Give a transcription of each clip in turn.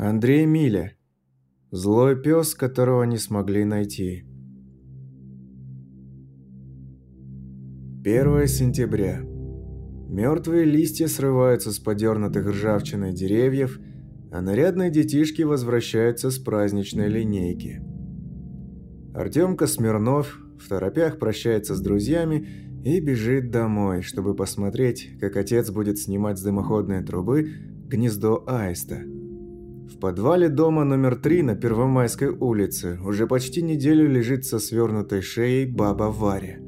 Андрей Миля. Злой пес, которого не смогли найти. 1 сентября. Мертвые листья срываются с подернутых ржавчиной деревьев, а нарядные детишки возвращаются с праздничной линейки. Артемка Смирнов в торопях прощается с друзьями и бежит домой, чтобы посмотреть, как отец будет снимать с дымоходной трубы гнездо аиста. В подвале дома номер три на Первомайской улице уже почти неделю лежит со свернутой шеей баба Варя.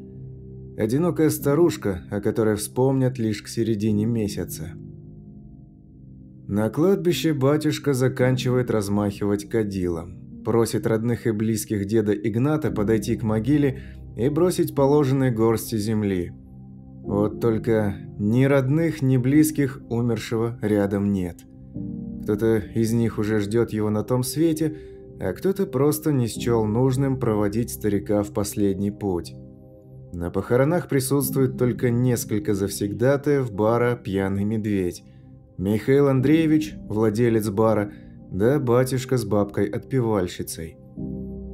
Одинокая старушка, о которой вспомнят лишь к середине месяца. На кладбище батюшка заканчивает размахивать кадилом. Просит родных и близких деда Игната подойти к могиле и бросить положенные горсти земли. Вот только ни родных, ни близких умершего рядом нет. Кто-то из них уже ждет его на том свете, а кто-то просто не счел нужным проводить старика в последний путь. На похоронах присутствует только несколько завсегдатаев бара «Пьяный медведь». Михаил Андреевич, владелец бара, да батюшка с бабкой-отпевальщицей.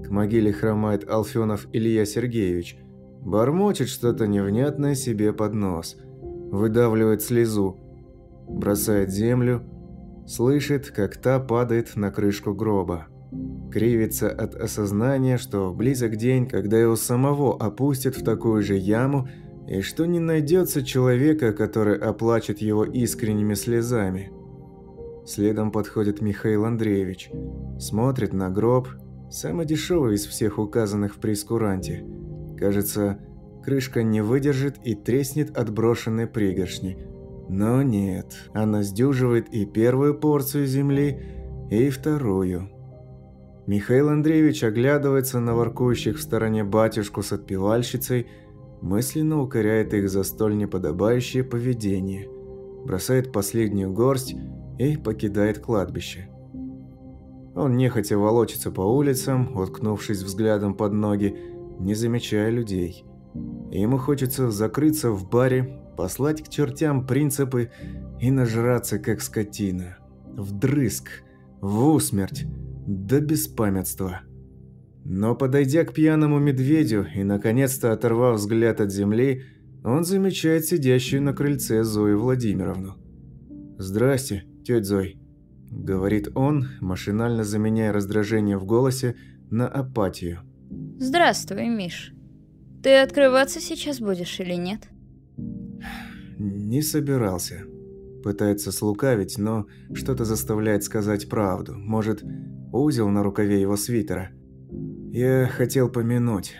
К могиле хромает Алфенов Илья Сергеевич. Бормочет что-то невнятное себе под нос. Выдавливает слезу. Бросает землю. Слышит, как та падает на крышку гроба. Кривится от осознания, что близок день, когда его самого опустят в такую же яму, и что не найдется человека, который оплачет его искренними слезами. Следом подходит Михаил Андреевич. Смотрит на гроб, Самый дешевый из всех указанных в прескуранте. Кажется, крышка не выдержит и треснет от брошенной пригоршни. Но нет, она сдюживает и первую порцию земли, и вторую. Михаил Андреевич оглядывается на воркующих в стороне батюшку с отпевальщицей, мысленно укоряет их за столь неподобающее поведение, бросает последнюю горсть и покидает кладбище. Он нехотя волочится по улицам, уткнувшись взглядом под ноги, не замечая людей. Ему хочется закрыться в баре, послать к чертям принципы и нажраться, как скотина. Вдрызг, в усмерть, до беспамятства. Но подойдя к пьяному медведю и, наконец-то оторвав взгляд от земли, он замечает сидящую на крыльце Зою Владимировну. «Здрасте, тетя Зой», – говорит он, машинально заменяя раздражение в голосе на апатию. «Здравствуй, Миш. Ты открываться сейчас будешь или нет?» Не собирался. Пытается слукавить, но что-то заставляет сказать правду. Может, узел на рукаве его свитера. Я хотел помянуть.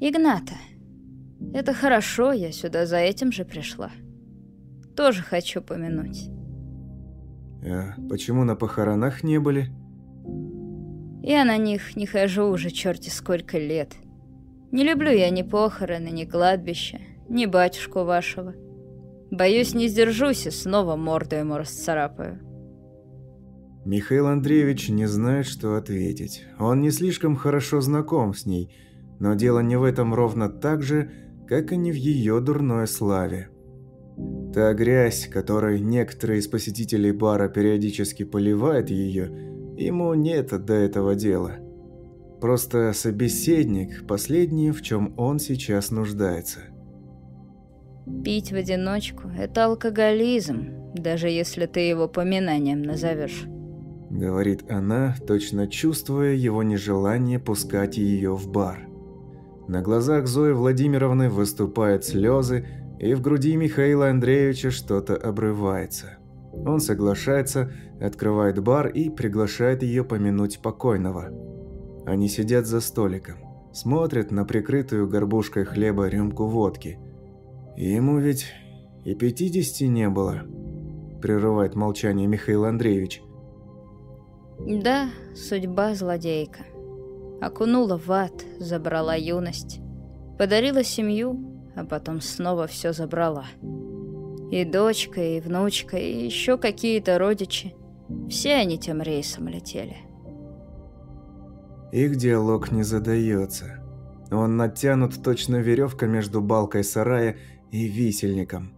Игната, это хорошо, я сюда за этим же пришла. Тоже хочу помянуть. А почему на похоронах не были? Я на них не хожу уже черти сколько лет. Не люблю я ни похороны, ни кладбища, ни батюшку вашего. Боюсь, не сдержусь и снова морду ему расцарапаю. Михаил Андреевич не знает, что ответить. Он не слишком хорошо знаком с ней, но дело не в этом ровно так же, как и не в ее дурной славе. Та грязь, которой некоторые из посетителей бара периодически поливают ее, ему нет до этого дела. Просто собеседник – последнее, в чем он сейчас нуждается. Пить в одиночку – это алкоголизм, даже если ты его поминанием назовешь. Говорит она, точно чувствуя его нежелание пускать ее в бар. На глазах Зои Владимировны выступают слезы, и в груди Михаила Андреевича что-то обрывается. Он соглашается, открывает бар и приглашает ее помянуть покойного. Они сидят за столиком, смотрят на прикрытую горбушкой хлеба рюмку водки. Ему ведь и пятидесяти не было, прерывает молчание Михаил Андреевич. Да, судьба злодейка. Окунула в ад, забрала юность, подарила семью, а потом снова все забрала. И дочка, и внучка, и еще какие-то родичи. Все они тем рейсом летели. Их диалог не задается. Он натянут точно веревка между балкой сарая и висельником.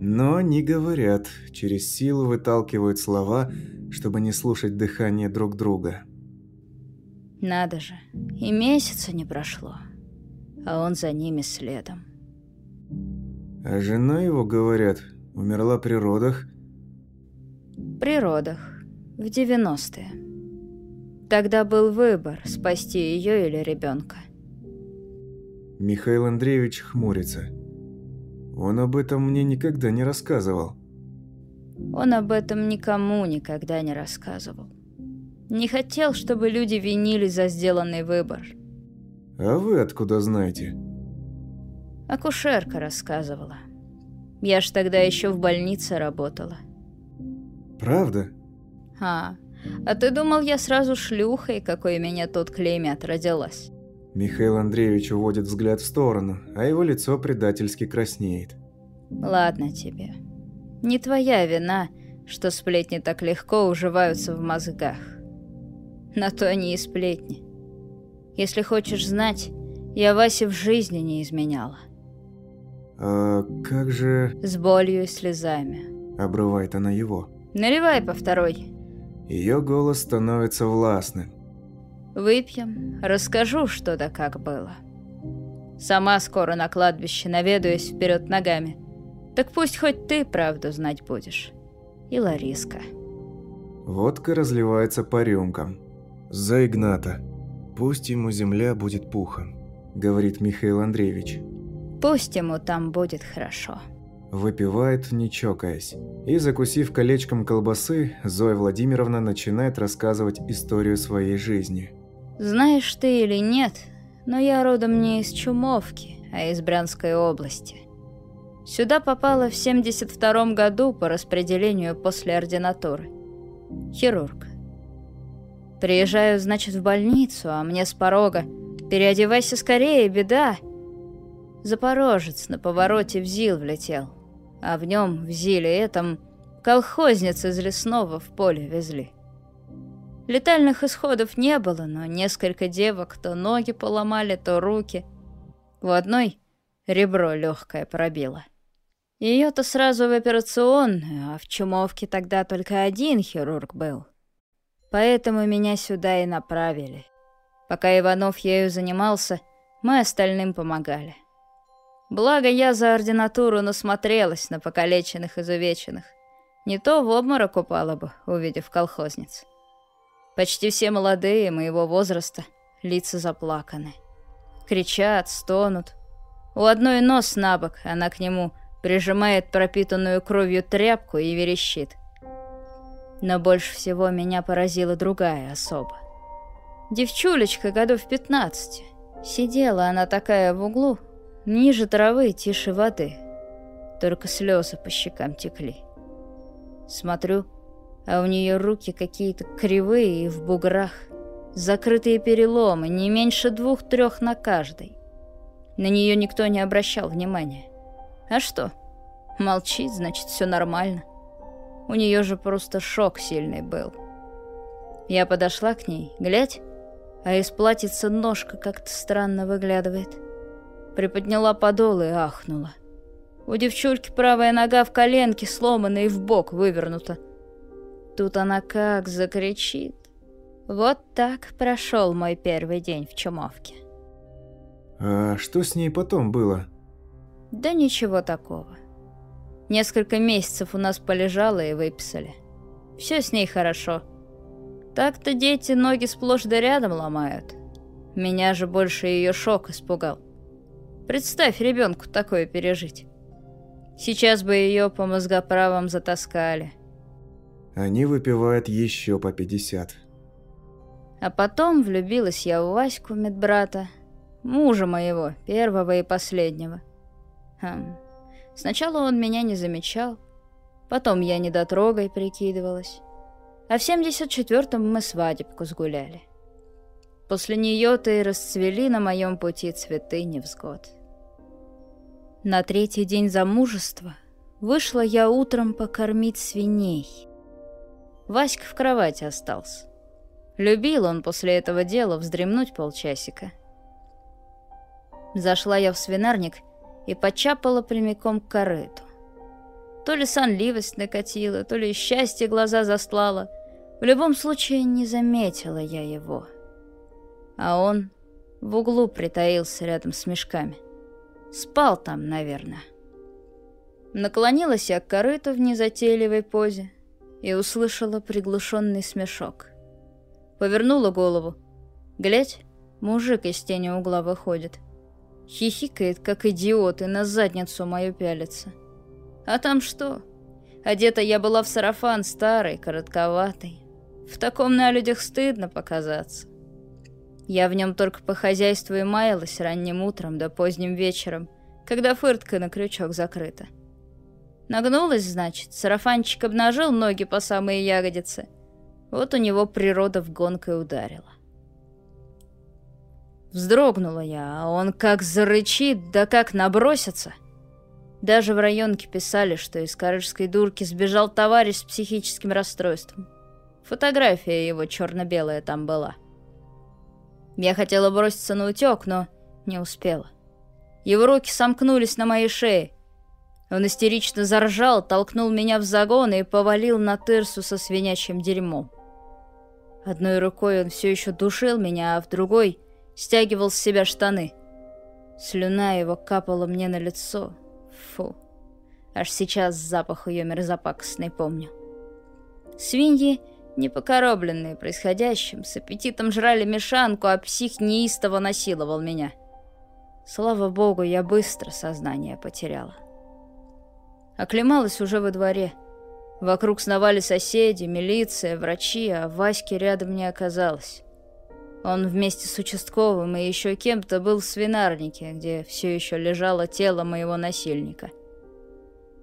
Но не говорят, через силу выталкивают слова, чтобы не слушать дыхание друг друга. Надо же, и месяца не прошло, а он за ними следом. А жена его, говорят, умерла при родах. При родах, в 90-е. Тогда был выбор, спасти ее или ребенка. Михаил Андреевич хмурится. Он об этом мне никогда не рассказывал. Он об этом никому никогда не рассказывал. Не хотел, чтобы люди винились за сделанный выбор. А вы откуда знаете? Акушерка рассказывала. Я ж тогда еще в больнице работала. Правда? А, а ты думал, я сразу шлюхой, какой меня тут клеймят, родилась? Михаил Андреевич уводит взгляд в сторону, а его лицо предательски краснеет. Ладно тебе. Не твоя вина, что сплетни так легко уживаются в мозгах. На то они и сплетни. Если хочешь знать, я Васе в жизни не изменяла. А как же... С болью и слезами. Обрывает она его. Наливай по второй. Ее голос становится властным. Выпьем, расскажу, что да как было. Сама скоро на кладбище наведаюсь вперед ногами. Так пусть хоть ты правду знать будешь. И Лариска. Водка разливается по рюмкам. За Игната. Пусть ему земля будет пухом, говорит Михаил Андреевич. Пусть ему там будет хорошо. Выпивает, не чокаясь. И, закусив колечком колбасы, Зоя Владимировна начинает рассказывать историю своей жизни. Знаешь ты или нет, но я родом не из Чумовки, а из Брянской области. Сюда попала в 72 году по распределению после ординатуры. Хирург. Приезжаю, значит, в больницу, а мне с порога «Переодевайся скорее, беда!» Запорожец на повороте в ЗИЛ влетел, а в нем, в ЗИЛе этом, колхозниц из лесного в поле везли. Летальных исходов не было, но несколько девок то ноги поломали, то руки. У одной ребро легкое пробило. Ее-то сразу в операционную, а в Чумовке тогда только один хирург был. Поэтому меня сюда и направили. Пока Иванов ею занимался, мы остальным помогали. Благо я за ординатуру насмотрелась на покалеченных и изувеченных. Не то в обморок упала бы, увидев колхозниц. Почти все молодые моего возраста, лица заплаканы. Кричат, стонут. У одной нос на бок, она к нему прижимает пропитанную кровью тряпку и верещит. Но больше всего меня поразила другая особа. Девчулечка годов 15. Сидела она такая в углу, ниже травы, тише воды. Только слезы по щекам текли. Смотрю, а у нее руки какие-то кривые и в буграх, закрытые переломы, не меньше двух-трех на каждой. На нее никто не обращал внимания. А что? Молчит, значит, все нормально. У нее же просто шок сильный был. Я подошла к ней, глядь, а из платьица ножка как-то странно выглядывает. Приподняла подол и ахнула. У девчульки правая нога в коленке сломана и в бок вывернута. Тут она как закричит. Вот так прошел мой первый день в Чумовке. А что с ней потом было? Да ничего такого. Несколько месяцев у нас полежала и выписали. Все с ней хорошо. Так-то дети ноги сплошь да рядом ломают. Меня же больше ее шок испугал. Представь ребенку такое пережить. Сейчас бы ее по мозгоправам затаскали. Они выпивают еще по 50. А потом влюбилась я в Ваську, медбрата, мужа моего, первого и последнего. Хм. Сначала он меня не замечал, потом я недотрогой прикидывалась. А в 74-м мы свадебку сгуляли. После нее-то и расцвели на моем пути цветы невзгод. На третий день замужества вышла я утром покормить свиней — Васька в кровати остался. Любил он после этого дела вздремнуть полчасика. Зашла я в свинарник и почапала прямиком к корыту. То ли сонливость накатила, то ли счастье глаза заслала. В любом случае, не заметила я его. А он в углу притаился рядом с мешками. Спал там, наверное. Наклонилась я к корыту в незатейливой позе и услышала приглушенный смешок. Повернула голову. Глядь, мужик из тени угла выходит. Хихикает, как идиот, и на задницу мою пялится. А там что? Одета я была в сарафан старый, коротковатый. В таком на людях стыдно показаться. Я в нем только по хозяйству и маялась ранним утром да поздним вечером, когда фыртка на крючок закрыта. Нагнулась, значит, сарафанчик обнажил ноги по самые ягодицы. Вот у него природа в гонкой ударила. Вздрогнула я, а он как зарычит, да как набросится. Даже в районке писали, что из карыжской дурки сбежал товарищ с психическим расстройством. Фотография его черно-белая там была. Я хотела броситься на утек, но не успела. Его руки сомкнулись на моей шее. Он истерично заржал, толкнул меня в загон и повалил на тырсу со свинячьим дерьмом. Одной рукой он все еще душил меня, а в другой стягивал с себя штаны. Слюна его капала мне на лицо, Фу. Аж сейчас запах ее мерзопакостный помню. Свиньи, не покоробленные происходящим, с аппетитом жрали мешанку, а псих неистово насиловал меня. Слава богу, я быстро сознание потеряла. Оклемалась уже во дворе. Вокруг сновали соседи, милиция, врачи, а Васьки рядом не оказалось. Он вместе с участковым и еще кем-то был в свинарнике, где все еще лежало тело моего насильника.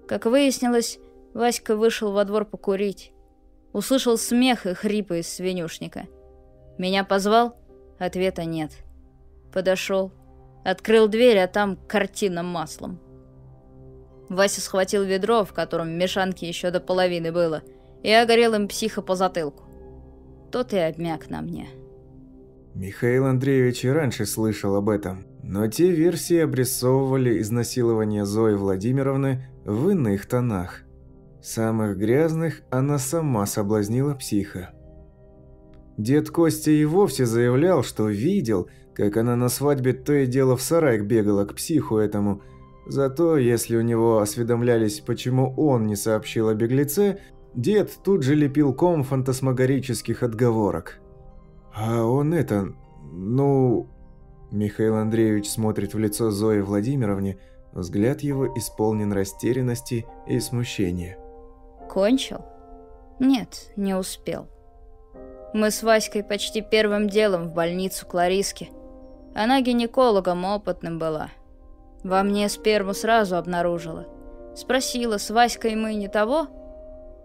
Как выяснилось, Васька вышел во двор покурить. Услышал смех и хрипы из свинюшника. Меня позвал? Ответа нет. Подошел. Открыл дверь, а там картина маслом. Вася схватил ведро, в котором мешанки еще до половины было, и огорел им психа по затылку. Тот и обмяк на мне. Михаил Андреевич и раньше слышал об этом, но те версии обрисовывали изнасилование Зои Владимировны в иных тонах. Самых грязных она сама соблазнила психа. Дед Костя и вовсе заявлял, что видел, как она на свадьбе то и дело в сарай бегала к психу этому. Зато, если у него осведомлялись, почему он не сообщил о беглеце, дед тут же лепил ком фантасмагорических отговорок. «А он это... ну...» Михаил Андреевич смотрит в лицо Зои Владимировне, взгляд его исполнен растерянности и смущения. «Кончил?» «Нет, не успел. Мы с Васькой почти первым делом в больницу Клариски. Она гинекологом опытным была. Во мне сперму сразу обнаружила. Спросила, с Васькой мы не того?»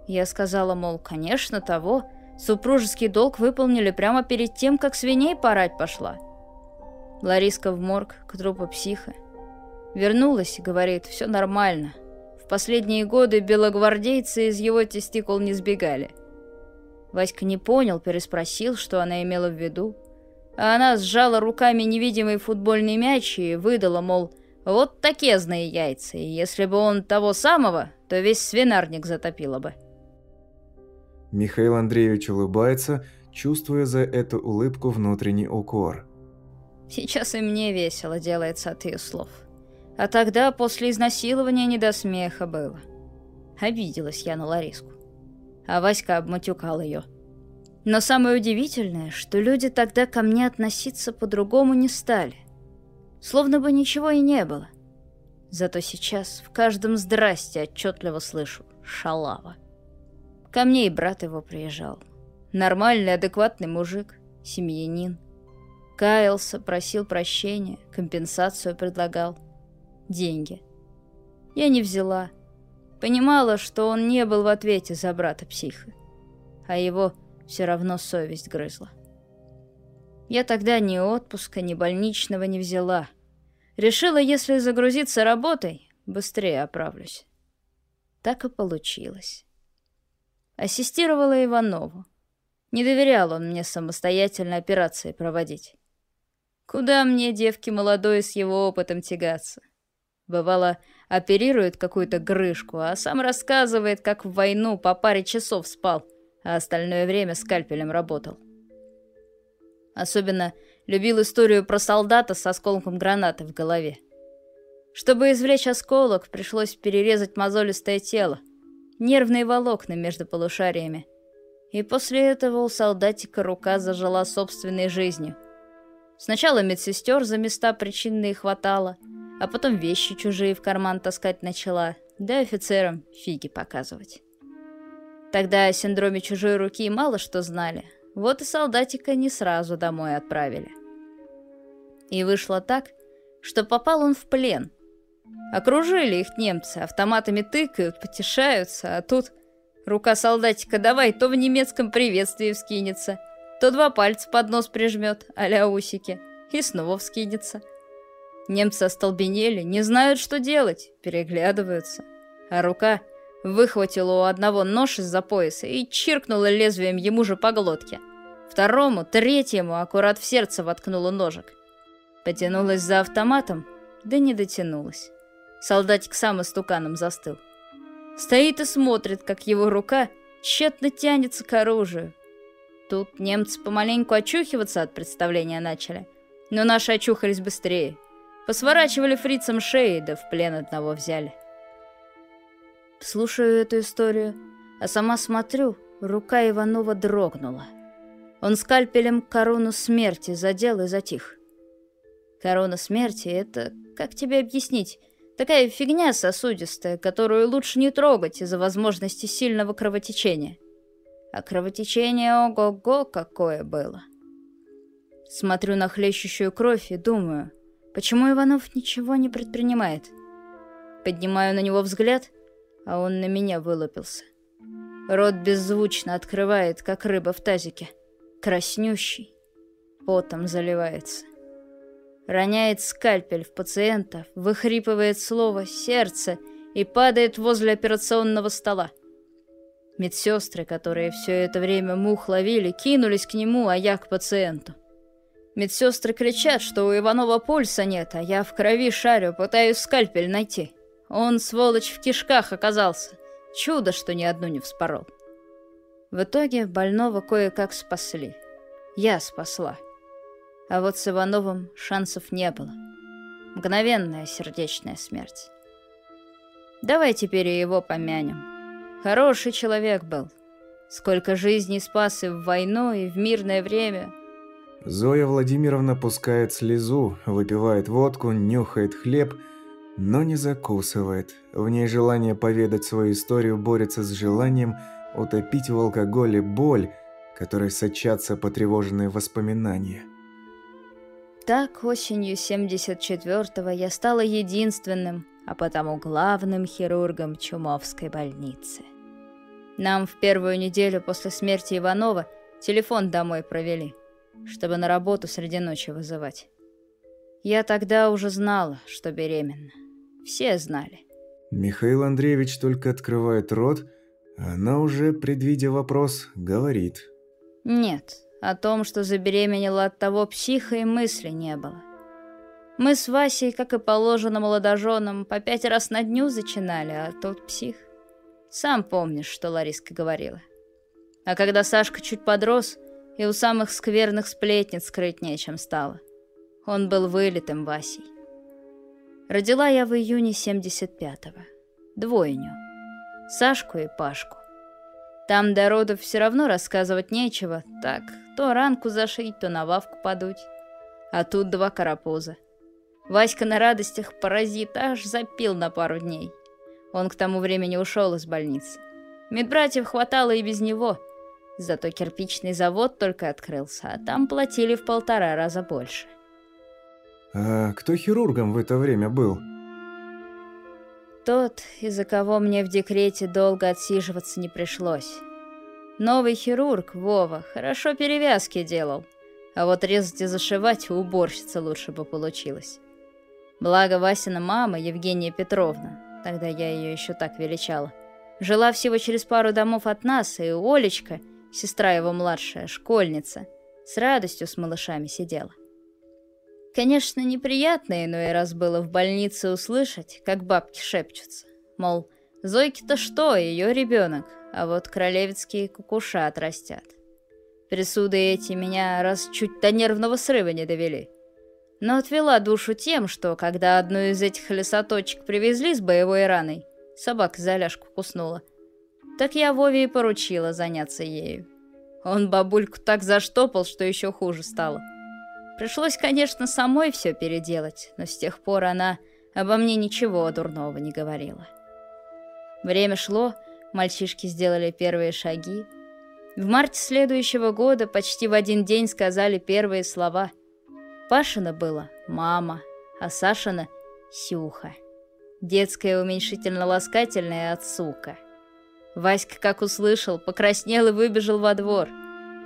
Я сказала, мол, конечно, того, Супружеский долг выполнили прямо перед тем, как свиней порать пошла. Лариска в морг к трупу психа. Вернулась и говорит, все нормально. В последние годы белогвардейцы из его тестикул не сбегали. Васька не понял, переспросил, что она имела в виду. А она сжала руками невидимый футбольный мяч и выдала, мол, вот такие зные яйца, и если бы он того самого, то весь свинарник затопило бы. Михаил Андреевич улыбается, чувствуя за эту улыбку внутренний укор. Сейчас и мне весело делается от ее слов. А тогда, после изнасилования, не до смеха было. Обиделась я на Лариску. А Васька обматюкал ее. Но самое удивительное, что люди тогда ко мне относиться по-другому не стали. Словно бы ничего и не было. Зато сейчас в каждом здрасте отчетливо слышу «шалава». Ко мне и брат его приезжал. Нормальный, адекватный мужик, семьянин. Каялся, просил прощения, компенсацию предлагал. Деньги. Я не взяла. Понимала, что он не был в ответе за брата-психа. А его все равно совесть грызла. Я тогда ни отпуска, ни больничного не взяла. Решила, если загрузиться работой, быстрее оправлюсь. Так и получилось. Ассистировала Иванову. Не доверял он мне самостоятельно операции проводить. Куда мне, девки молодой, с его опытом тягаться? Бывало, оперирует какую-то грышку, а сам рассказывает, как в войну по паре часов спал, а остальное время скальпелем работал. Особенно любил историю про солдата с осколком гранаты в голове. Чтобы извлечь осколок, пришлось перерезать мозолистое тело, нервные волокна между полушариями. И после этого у солдатика рука зажила собственной жизнью. Сначала медсестер за места причинные хватало, а потом вещи чужие в карман таскать начала, да офицерам фиги показывать. Тогда о синдроме чужой руки мало что знали, вот и солдатика не сразу домой отправили. И вышло так, что попал он в плен. Окружили их немцы, автоматами тыкают, потешаются, а тут рука солдатика давай то в немецком приветствии вскинется, то два пальца под нос прижмет, а усики, и снова вскинется. Немцы остолбенели, не знают, что делать, переглядываются. А рука выхватила у одного нож из-за пояса и чиркнула лезвием ему же по глотке. Второму, третьему аккурат в сердце воткнула ножик. Потянулась за автоматом, да не дотянулась. Солдатик сам истуканом застыл. Стоит и смотрит, как его рука тщетно тянется к оружию. Тут немцы помаленьку очухиваться от представления начали, но наши очухались быстрее. Посворачивали фрицам шеи, да в плен одного взяли. Слушаю эту историю, а сама смотрю, рука Иванова дрогнула. Он скальпелем корону смерти задел и затих. Корона смерти — это, как тебе объяснить, такая фигня сосудистая, которую лучше не трогать из-за возможности сильного кровотечения. А кровотечение ого-го какое было. Смотрю на хлещущую кровь и думаю, почему Иванов ничего не предпринимает? Поднимаю на него взгляд, а он на меня вылупился. Рот беззвучно открывает, как рыба в тазике. Краснющий. Потом заливается. Роняет скальпель в пациента, выхрипывает слово «сердце» и падает возле операционного стола. Медсестры, которые все это время мух ловили, кинулись к нему, а я к пациенту. Медсестры кричат, что у Иванова пульса нет, а я в крови шарю, пытаюсь скальпель найти. Он, сволочь, в кишках оказался. Чудо, что ни одну не вспорол. В итоге больного кое-как спасли. Я спасла. А вот с Ивановым шансов не было. Мгновенная сердечная смерть. Давай теперь его помянем. Хороший человек был. Сколько жизней спас и в войну, и в мирное время. Зоя Владимировна пускает слезу, выпивает водку, нюхает хлеб – но не закусывает. В ней желание поведать свою историю борется с желанием утопить в алкоголе боль, которой сочатся потревоженные воспоминания. Так осенью 74-го я стала единственным, а потому главным хирургом Чумовской больницы. Нам в первую неделю после смерти Иванова телефон домой провели, чтобы на работу среди ночи вызывать. Я тогда уже знала, что беременна. Все знали. Михаил Андреевич только открывает рот, а она уже, предвидя вопрос, говорит. Нет, о том, что забеременела от того психа и мысли не было. Мы с Васей, как и положено молодоженам, по пять раз на дню зачинали, а тот псих. Сам помнишь, что Лариска говорила. А когда Сашка чуть подрос, и у самых скверных сплетниц скрыть нечем стало. Он был вылитым Васей. Родила я в июне 75-го. Двойню. Сашку и Пашку. Там до родов все равно рассказывать нечего. Так, то ранку зашить, то на вавку подуть. А тут два карапуза. Васька на радостях паразит аж запил на пару дней. Он к тому времени ушел из больницы. Медбратьев хватало и без него. Зато кирпичный завод только открылся, а там платили в полтора раза больше. А кто хирургом в это время был? Тот, из-за кого мне в декрете долго отсиживаться не пришлось. Новый хирург, Вова, хорошо перевязки делал. А вот резать и зашивать у лучше бы получилось. Благо Васина мама, Евгения Петровна, тогда я ее еще так величала, жила всего через пару домов от нас, и Олечка, сестра его младшая, школьница, с радостью с малышами сидела. Конечно, неприятно иной раз было в больнице услышать, как бабки шепчутся. Мол, Зойки-то что, ее ребенок, а вот королевицкие кукуша отрастят. Присуды эти меня раз чуть до нервного срыва не довели. Но отвела душу тем, что когда одну из этих лесоточек привезли с боевой раной, собака за ляжку куснула, так я Вове и поручила заняться ею. Он бабульку так заштопал, что еще хуже стало. Пришлось, конечно, самой все переделать, но с тех пор она обо мне ничего дурного не говорила. Время шло, мальчишки сделали первые шаги. В марте следующего года почти в один день сказали первые слова. Пашина было «мама», а Сашина — «сюха». Детское уменьшительно-ласкательное от «сука». Васька, как услышал, покраснел и выбежал во двор.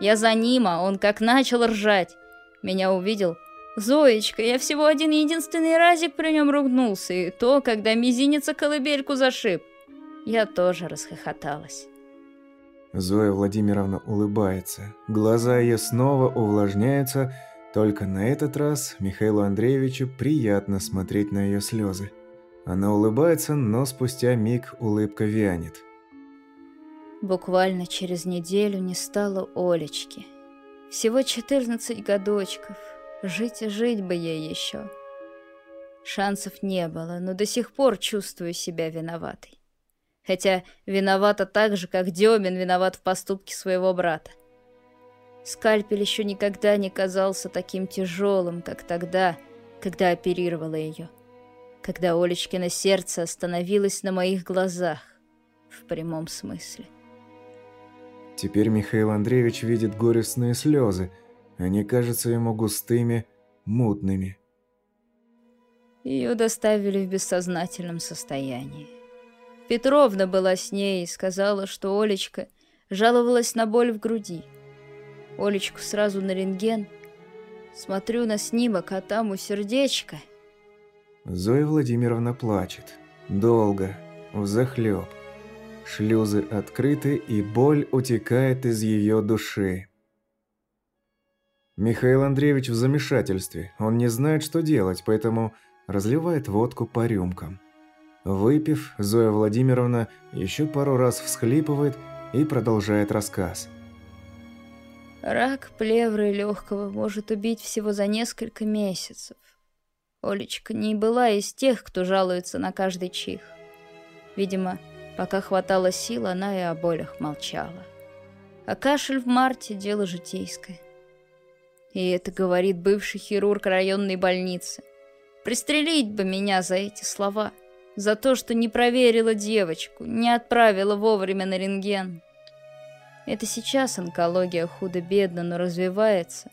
Я за ним, а он как начал ржать. Меня увидел. «Зоечка, я всего один единственный разик при нем ругнулся, и то, когда мизинец колыбельку зашиб». Я тоже расхохоталась. Зоя Владимировна улыбается. Глаза ее снова увлажняются, только на этот раз Михаилу Андреевичу приятно смотреть на ее слезы. Она улыбается, но спустя миг улыбка вянет. Буквально через неделю не стало Олечки. Всего 14 годочков. Жить и жить бы ей еще. Шансов не было, но до сих пор чувствую себя виноватой. Хотя виновата так же, как Демин виноват в поступке своего брата. Скальпель еще никогда не казался таким тяжелым, как тогда, когда оперировала ее. Когда Олечкино сердце остановилось на моих глазах, в прямом смысле. Теперь Михаил Андреевич видит горестные слезы. Они кажутся ему густыми, мутными. Ее доставили в бессознательном состоянии. Петровна была с ней и сказала, что Олечка жаловалась на боль в груди. Олечку сразу на рентген. Смотрю на снимок, а там у сердечка. Зоя Владимировна плачет. Долго, взахлеб. Шлюзы открыты, и боль утекает из ее души. Михаил Андреевич в замешательстве. Он не знает, что делать, поэтому разливает водку по рюмкам. Выпив, Зоя Владимировна еще пару раз всхлипывает и продолжает рассказ. Рак плевры легкого может убить всего за несколько месяцев. Олечка не была из тех, кто жалуется на каждый чих. Видимо, пока хватало сил, она и о болях молчала. А кашель в марте – дело житейское. И это говорит бывший хирург районной больницы. Пристрелить бы меня за эти слова – за то, что не проверила девочку, не отправила вовремя на рентген. Это сейчас онкология худо-бедно, но развивается.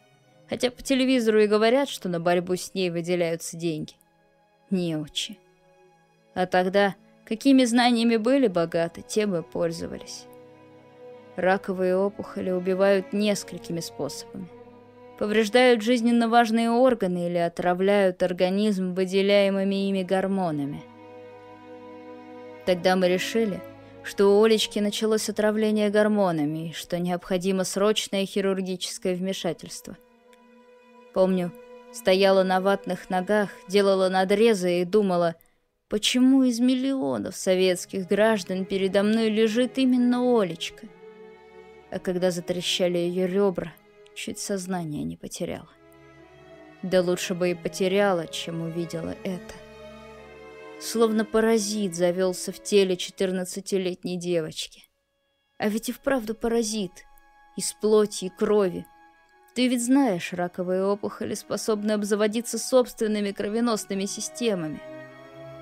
Хотя по телевизору и говорят, что на борьбу с ней выделяются деньги. Неучи. А тогда, какими знаниями были богаты, тем и пользовались. Раковые опухоли убивают несколькими способами. Повреждают жизненно важные органы или отравляют организм выделяемыми ими гормонами – Тогда мы решили, что у Олечки началось отравление гормонами и что необходимо срочное хирургическое вмешательство. Помню, стояла на ватных ногах, делала надрезы и думала, почему из миллионов советских граждан передо мной лежит именно Олечка. А когда затрещали ее ребра, чуть сознание не потеряла. Да лучше бы и потеряла, чем увидела это словно паразит завелся в теле 14-летней девочки. А ведь и вправду паразит, из плоти и крови. Ты ведь знаешь, раковые опухоли способны обзаводиться собственными кровеносными системами.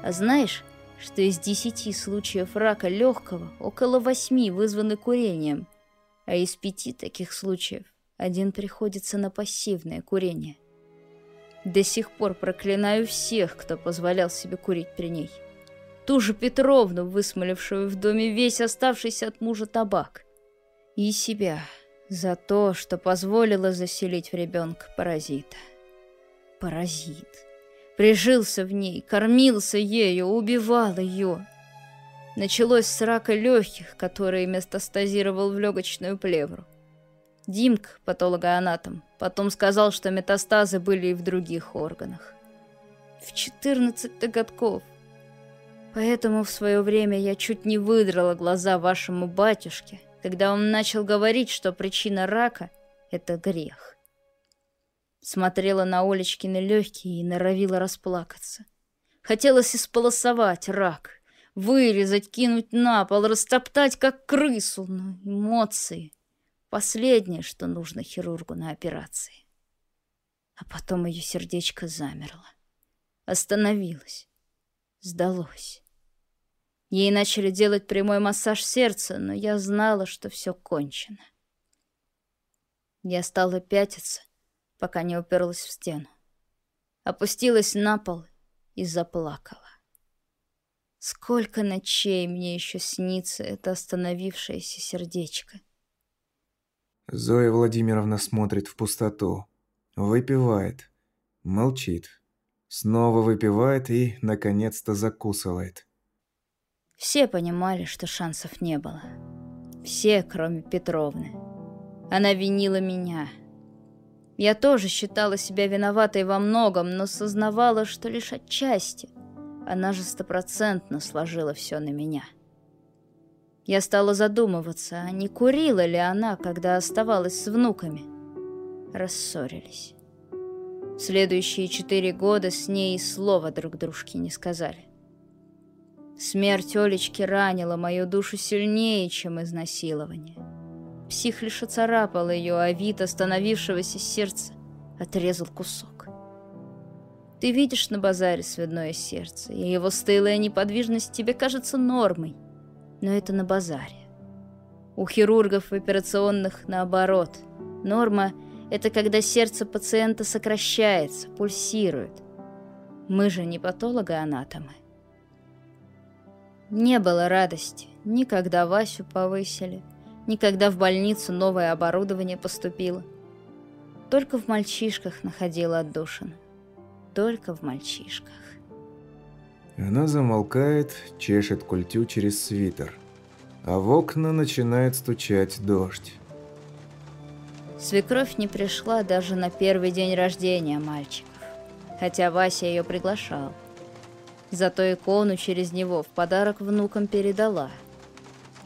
А знаешь, что из 10 случаев рака легкого около 8 вызваны курением, а из пяти таких случаев один приходится на пассивное курение. До сих пор проклинаю всех, кто позволял себе курить при ней. Ту же Петровну, высмолившую в доме весь оставшийся от мужа табак. И себя за то, что позволила заселить в ребенка паразита. Паразит. Прижился в ней, кормился ею, убивал ее. Началось с рака легких, который метастазировал в легочную плевру. Димк, патологоанатом, потом сказал, что метастазы были и в других органах. В 14 годков. Поэтому в свое время я чуть не выдрала глаза вашему батюшке, когда он начал говорить, что причина рака — это грех. Смотрела на Олечкины легкие и норовила расплакаться. Хотелось исполосовать рак, вырезать, кинуть на пол, растоптать, как крысу, но эмоции Последнее, что нужно хирургу на операции. А потом ее сердечко замерло. Остановилось. Сдалось. Ей начали делать прямой массаж сердца, но я знала, что все кончено. Я стала пятиться, пока не уперлась в стену. Опустилась на пол и заплакала. Сколько ночей мне еще снится это остановившееся сердечко. Зоя Владимировна смотрит в пустоту. Выпивает. Молчит. Снова выпивает и, наконец-то, закусывает. Все понимали, что шансов не было. Все, кроме Петровны. Она винила меня. Я тоже считала себя виноватой во многом, но сознавала, что лишь отчасти. Она же стопроцентно сложила все на меня. Я стала задумываться, а не курила ли она, когда оставалась с внуками. Рассорились. Следующие четыре года с ней и слова друг дружке не сказали. Смерть Олечки ранила мою душу сильнее, чем изнасилование. Псих лишь оцарапал ее, а вид остановившегося сердца отрезал кусок. Ты видишь на базаре свиное сердце, и его стылая неподвижность тебе кажется нормой но это на базаре. У хирургов операционных наоборот. Норма – это когда сердце пациента сокращается, пульсирует. Мы же не патологоанатомы. Не было радости, ни когда Васю повысили, ни когда в больницу новое оборудование поступило. Только в мальчишках находила отдушину. Только в мальчишках. Она замолкает, чешет культю через свитер. А в окна начинает стучать дождь. Свекровь не пришла даже на первый день рождения мальчиков, хотя Вася ее приглашал. Зато икону через него в подарок внукам передала.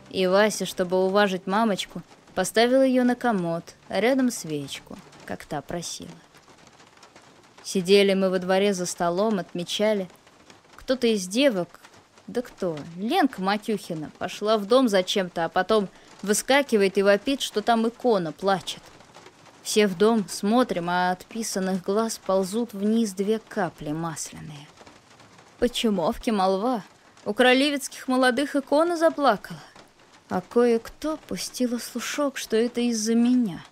И Вася, чтобы уважить мамочку, поставил ее на комод, рядом свечку, как та просила. Сидели мы во дворе за столом, отмечали – кто-то из девок, да кто, Ленка Матюхина, пошла в дом зачем-то, а потом выскакивает и вопит, что там икона плачет. Все в дом смотрим, а от писанных глаз ползут вниз две капли масляные. По чумовке молва. У королевицких молодых икона заплакала. А кое-кто пустила слушок, что это из-за меня.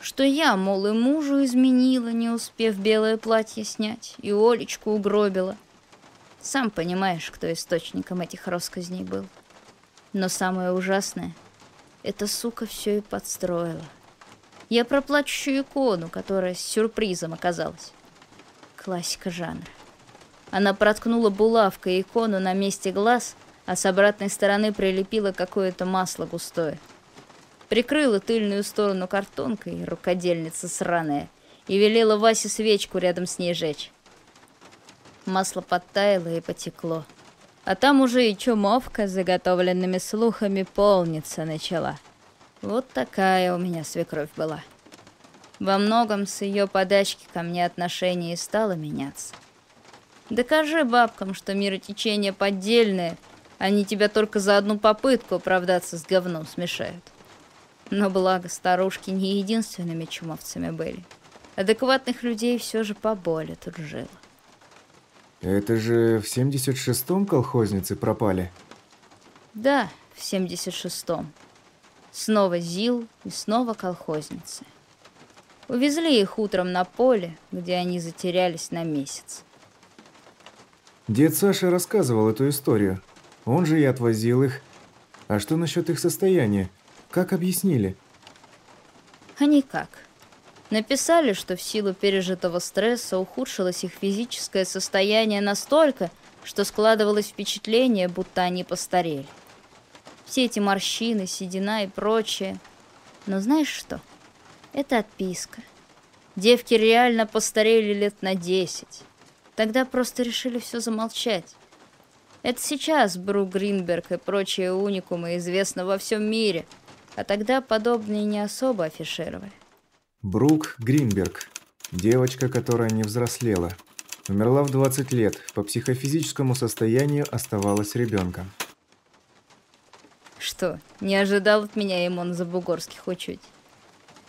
Что я, мол, и мужу изменила, не успев белое платье снять, и Олечку угробила. Сам понимаешь, кто источником этих россказней был. Но самое ужасное, эта сука все и подстроила. Я про плачущую икону, которая с сюрпризом оказалась. Классика жанра. Она проткнула булавкой икону на месте глаз, а с обратной стороны прилепила какое-то масло густое. Прикрыла тыльную сторону картонкой, рукодельница сраная, и велела Васе свечку рядом с ней жечь. Масло подтаяло и потекло. А там уже и чумовка заготовленными слухами полниться начала. Вот такая у меня свекровь была. Во многом с ее подачки ко мне отношение и стало меняться. Докажи бабкам, что миротечение поддельное, они тебя только за одну попытку оправдаться с говном смешают. Но благо старушки не единственными чумовцами были. Адекватных людей все же поболее тут жило. Это же в 76-м колхозницы пропали? Да, в 76-м. Снова ЗИЛ и снова колхозницы. Увезли их утром на поле, где они затерялись на месяц. Дед Саша рассказывал эту историю. Он же и отвозил их. А что насчет их состояния? Как объяснили? А никак. Написали, что в силу пережитого стресса ухудшилось их физическое состояние настолько, что складывалось впечатление, будто они постарели. Все эти морщины, седина и прочее. Но знаешь что? Это отписка. Девки реально постарели лет на десять. Тогда просто решили все замолчать. Это сейчас Брук Гринберг и прочие уникумы известны во всем мире, а тогда подобные не особо афишировали. Брук Гринберг. Девочка, которая не взрослела. Умерла в 20 лет, по психофизическому состоянию оставалась ребенком. Что, не ожидал от меня Имон Забугорских учить?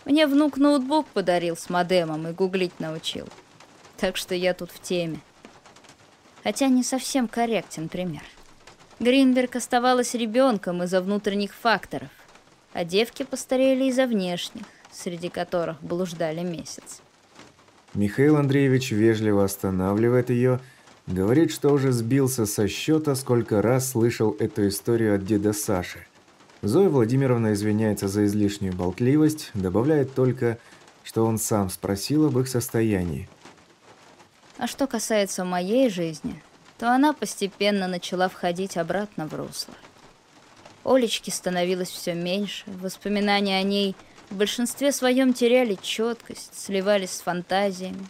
Мне внук ноутбук подарил с модемом и гуглить научил. Так что я тут в теме. Хотя не совсем корректен пример. Гринберг оставалась ребенком из-за внутренних факторов, а девки постарели из-за внешних, среди которых блуждали месяц. Михаил Андреевич вежливо останавливает ее, говорит, что уже сбился со счета, сколько раз слышал эту историю от деда Саши – Зоя Владимировна извиняется за излишнюю болтливость, добавляет только, что он сам спросил об их состоянии. А что касается моей жизни, то она постепенно начала входить обратно в русло. Олечки становилось все меньше, воспоминания о ней в большинстве своем теряли четкость, сливались с фантазиями.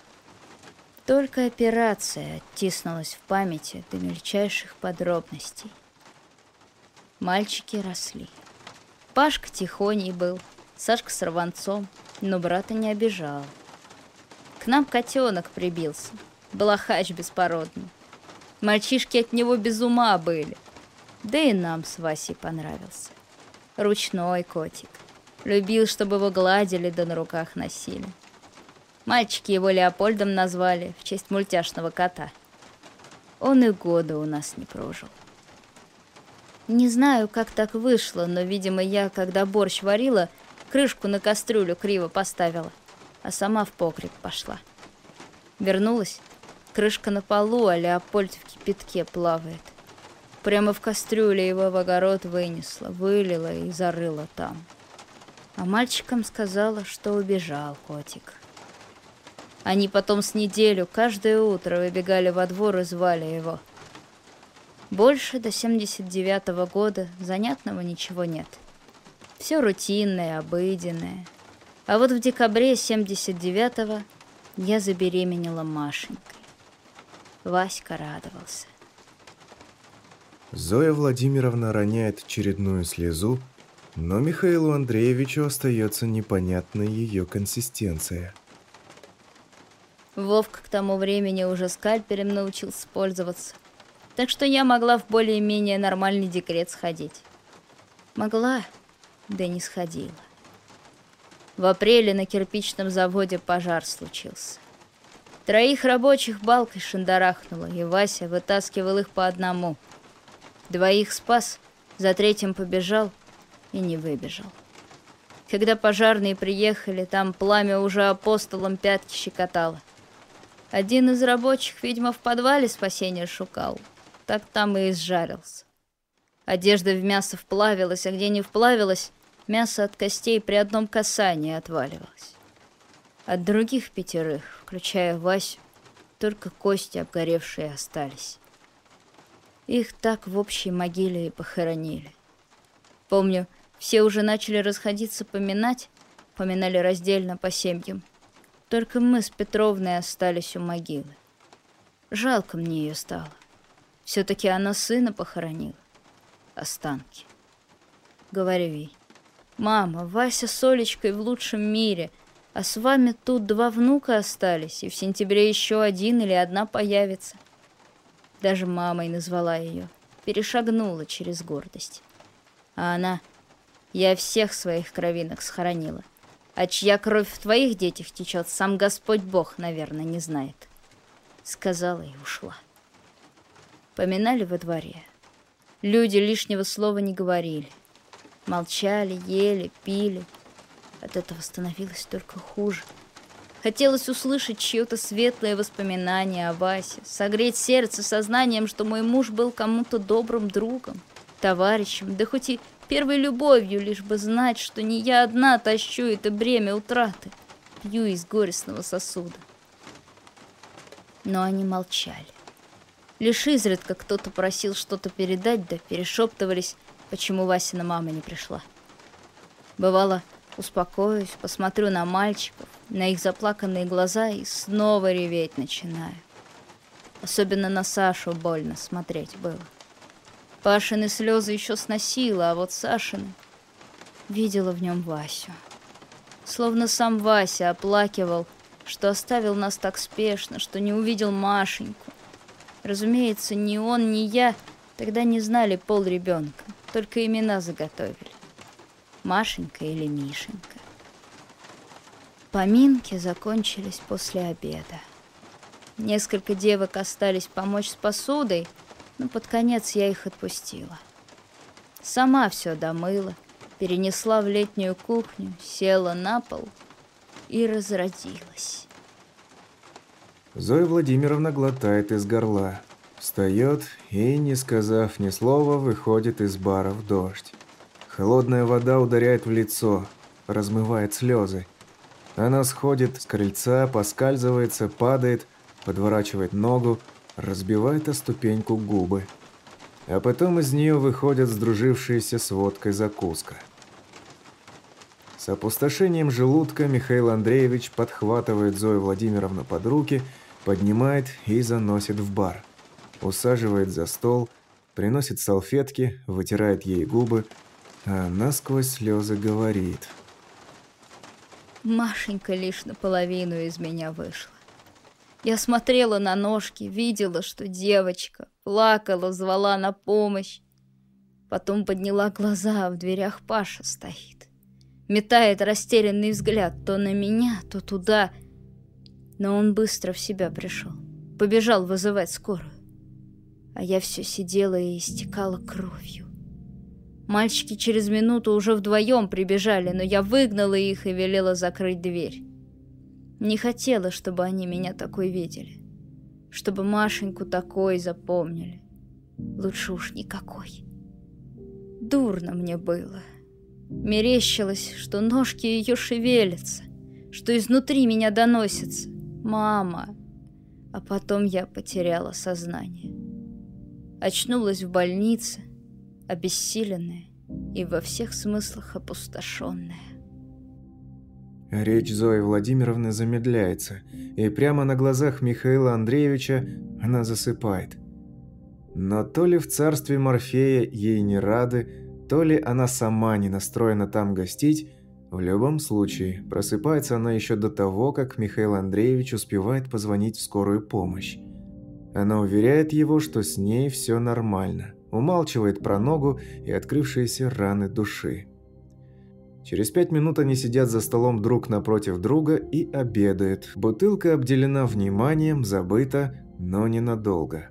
Только операция оттиснулась в памяти до мельчайших подробностей. Мальчики росли. Пашка тихоней был, Сашка с рванцом, но брата не обижал. К нам котенок прибился, балахач беспородный. Мальчишки от него без ума были. Да и нам с Васей понравился. Ручной котик. Любил, чтобы его гладили да на руках носили. Мальчики его Леопольдом назвали в честь мультяшного кота. Он и года у нас не прожил. Не знаю, как так вышло, но, видимо, я, когда борщ варила, крышку на кастрюлю криво поставила, а сама в погреб пошла. Вернулась, крышка на полу, а Леопольд в кипятке плавает. Прямо в кастрюле его в огород вынесла, вылила и зарыла там. А мальчикам сказала, что убежал котик. Они потом с неделю каждое утро выбегали во двор и звали его — больше до 79 -го года занятного ничего нет. Все рутинное, обыденное. А вот в декабре 79-го я забеременела Машенькой. Васька радовался. Зоя Владимировна роняет очередную слезу, но Михаилу Андреевичу остается непонятной ее консистенция. Вовка к тому времени уже скальпелем научился пользоваться так что я могла в более-менее нормальный декрет сходить. Могла, да не сходила. В апреле на кирпичном заводе пожар случился. Троих рабочих балкой шандарахнуло, и Вася вытаскивал их по одному. Двоих спас, за третьим побежал и не выбежал. Когда пожарные приехали, там пламя уже апостолом пятки щекотало. Один из рабочих, видимо, в подвале спасения шукал так там и изжарился. Одежда в мясо вплавилась, а где не вплавилась, мясо от костей при одном касании отваливалось. От других пятерых, включая Васю, только кости обгоревшие остались. Их так в общей могиле и похоронили. Помню, все уже начали расходиться поминать, поминали раздельно по семьям. Только мы с Петровной остались у могилы. Жалко мне ее стало. Все-таки она сына похоронила. Останки. Говорю ей. Мама, Вася с Олечкой в лучшем мире, а с вами тут два внука остались, и в сентябре еще один или одна появится. Даже мамой назвала ее. Перешагнула через гордость. А она... Я всех своих кровинок схоронила. А чья кровь в твоих детях течет, сам Господь Бог, наверное, не знает. Сказала и ушла. Поминали во дворе. Люди лишнего слова не говорили. Молчали, ели, пили. От этого становилось только хуже. Хотелось услышать чье-то светлое воспоминание о Васе, согреть сердце сознанием, что мой муж был кому-то добрым другом, товарищем, да хоть и первой любовью, лишь бы знать, что не я одна тащу это бремя утраты, пью из горестного сосуда. Но они молчали. Лишь изредка кто-то просил что-то передать, да перешептывались, почему Васина мама не пришла. Бывало, Успокоюсь, посмотрю на мальчиков, на их заплаканные глаза и снова реветь начинаю. Особенно на Сашу больно смотреть было. Пашины слезы еще сносила, а вот Сашины... Видела в нем Васю. Словно сам Вася оплакивал, что оставил нас так спешно, что не увидел Машеньку. Разумеется, ни он, ни я тогда не знали пол ребенка, только имена заготовили. Машенька или Мишенька. Поминки закончились после обеда. Несколько девок остались помочь с посудой, но под конец я их отпустила. Сама все домыла, перенесла в летнюю кухню, села на пол и разродилась. Зоя Владимировна глотает из горла, встает и, не сказав ни слова, выходит из бара в дождь. Холодная вода ударяет в лицо, размывает слезы. Она сходит с крыльца, поскальзывается, падает, подворачивает ногу, разбивает о ступеньку губы. А потом из нее выходят сдружившиеся с водкой закуска. С опустошением желудка Михаил Андреевич подхватывает Зою Владимировну под руки, поднимает и заносит в бар. Усаживает за стол, приносит салфетки, вытирает ей губы, она сквозь слезы говорит. Машенька лишь наполовину из меня вышла. Я смотрела на ножки, видела, что девочка плакала, звала на помощь. Потом подняла глаза, а в дверях Паша стоит. Метает растерянный взгляд то на меня, то туда. Но он быстро в себя пришел. Побежал вызывать скорую. А я все сидела и истекала кровью. Мальчики через минуту уже вдвоем прибежали, но я выгнала их и велела закрыть дверь. Не хотела, чтобы они меня такой видели. Чтобы Машеньку такой запомнили. Лучше уж никакой. Дурно мне было. Мерещилось, что ножки ее шевелятся, что изнутри меня доносится. «Мама!» А потом я потеряла сознание. Очнулась в больнице, обессиленная и во всех смыслах опустошенная. Речь Зои Владимировны замедляется, и прямо на глазах Михаила Андреевича она засыпает. Но то ли в царстве Морфея ей не рады, то ли она сама не настроена там гостить, в любом случае, просыпается она еще до того, как Михаил Андреевич успевает позвонить в скорую помощь. Она уверяет его, что с ней все нормально умалчивает про ногу и открывшиеся раны души. Через пять минут они сидят за столом друг напротив друга и обедают. Бутылка обделена вниманием, забыта, но ненадолго.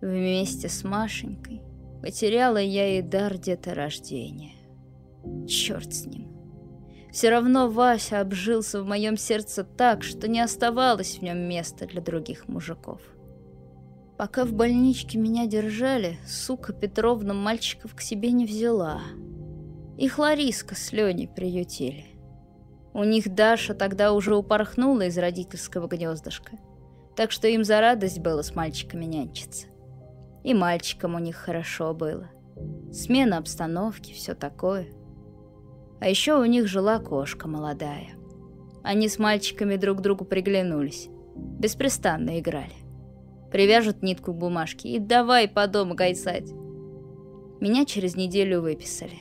Вместе с Машенькой потеряла я и дар деторождения. Черт с ним. Все равно Вася обжился в моем сердце так, что не оставалось в нем места для других мужиков. Пока в больничке меня держали, сука Петровна мальчиков к себе не взяла. Их Лариска с Леней приютили. У них Даша тогда уже упорхнула из родительского гнездышка, так что им за радость было с мальчиками нянчиться. И мальчикам у них хорошо было. Смена обстановки, все такое. А еще у них жила кошка молодая. Они с мальчиками друг другу приглянулись, беспрестанно играли привяжут нитку к бумажке и давай по дому гайсать. Меня через неделю выписали.